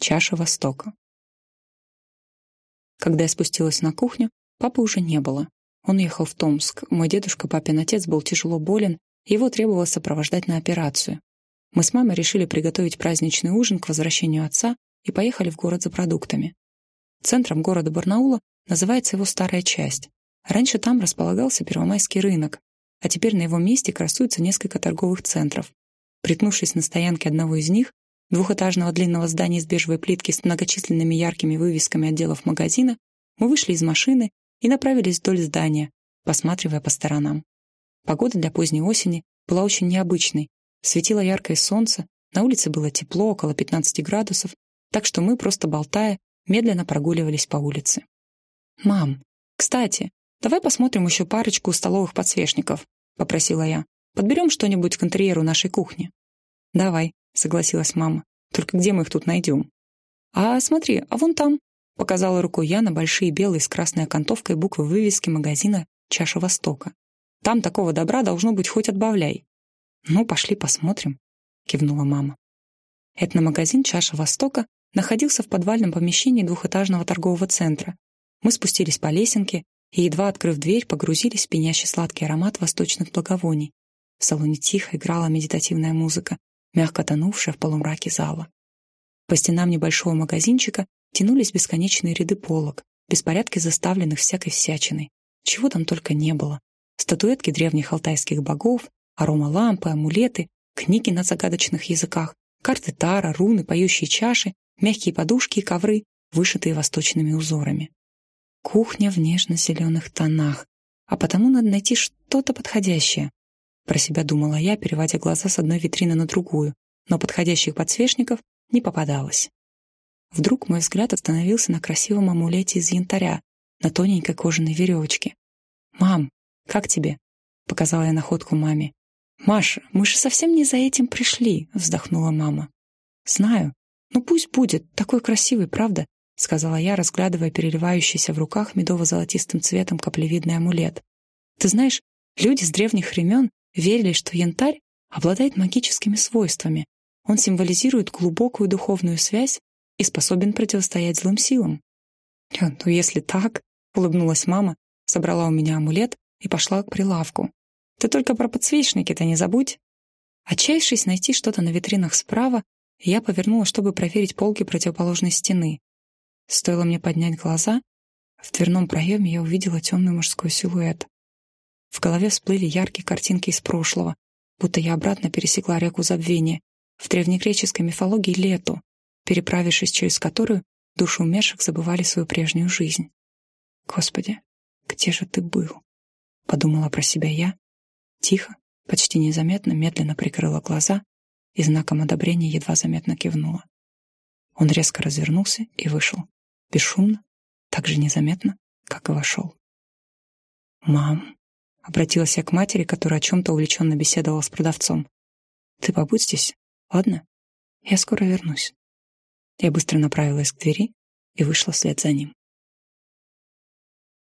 Чаша Востока. Когда я спустилась на кухню, папы уже не было. Он ехал в Томск. Мой дедушка, папин отец, был тяжело болен, его требовалось сопровождать на операцию. Мы с мамой решили приготовить праздничный ужин к возвращению отца и поехали в город за продуктами. Центром города Барнаула называется его старая часть. Раньше там располагался Первомайский рынок, а теперь на его месте красуется несколько торговых центров. Притнувшись на стоянке одного из них, двухэтажного длинного здания из бежевой плитки с многочисленными яркими вывесками отделов магазина, мы вышли из машины и направились вдоль здания, посматривая по сторонам. Погода для поздней осени была очень необычной. Светило яркое солнце, на улице было тепло, около 15 градусов, так что мы, просто болтая, медленно прогуливались по улице. «Мам, кстати, давай посмотрим еще парочку столовых подсвечников», — попросила я. «Подберем что-нибудь к интерьеру нашей кухни». «Давай», — согласилась мама. «Только где мы их тут найдем?» «А смотри, а вон там», — показала рукой я на большие белые с красной окантовкой буквы вывески магазина «Чаша Востока». «Там такого добра должно быть хоть отбавляй». «Ну, пошли посмотрим», — кивнула мама. Этномагазин «Чаша Востока» находился в подвальном помещении двухэтажного торгового центра. Мы спустились по лесенке и, едва открыв дверь, погрузились в пенящий сладкий аромат восточных благовоний. В салоне тихо играла медитативная музыка, мягко тонувшая в полумраке зала. По стенам небольшого магазинчика тянулись бесконечные ряды полок, беспорядки заставленных всякой всячиной. Чего там только не было. Статуэтки древних алтайских богов, аромалампы, амулеты, книги на загадочных языках, карты Тара, руны, поющие чаши, мягкие подушки и ковры, вышитые восточными узорами. Кухня в нежно-зеленых тонах, а потому надо найти что-то подходящее. Про себя думала я, переводя глаза с одной витрины на другую, но подходящих подсвечников не попадалось. Вдруг мой взгляд остановился на красивом амулете из янтаря, на тоненькой кожаной веревочке. «Мам, как тебе?» — показала я находку маме. «Маша, мы же совсем не за этим пришли», — вздохнула мама. «Знаю. Ну пусть будет. Такой красивый, правда?» — сказала я, разглядывая переливающийся в руках медово-золотистым цветом каплевидный амулет. «Ты знаешь, люди с древних времен верили, что янтарь обладает магическими свойствами. Он символизирует глубокую духовную связь и способен противостоять злым силам. «Ну, если так», — улыбнулась мама, собрала у меня амулет и пошла к прилавку. «Ты только про подсвечники-то не забудь». Отчаявшись найти что-то на витринах справа, я повернула, чтобы проверить полки противоположной стены. Стоило мне поднять глаза, в дверном проеме я увидела темный мужской силуэт. В голове всплыли яркие картинки из прошлого, будто я обратно пересекла реку забвения, в древнегреческой мифологии лету, переправившись через которую души умерших забывали свою прежнюю жизнь. «Господи, где же ты был?» — подумала про себя я. Тихо, почти незаметно, медленно прикрыла глаза и знаком одобрения едва заметно кивнула. Он резко развернулся и вышел, бесшумно, так же незаметно, как и вошел. «Мам», — обратилась я к матери, которая о чем-то увлеченно беседовала с продавцом, «ты побудь здесь, ладно? Я скоро вернусь». Я быстро направилась к двери и вышла вслед за ним.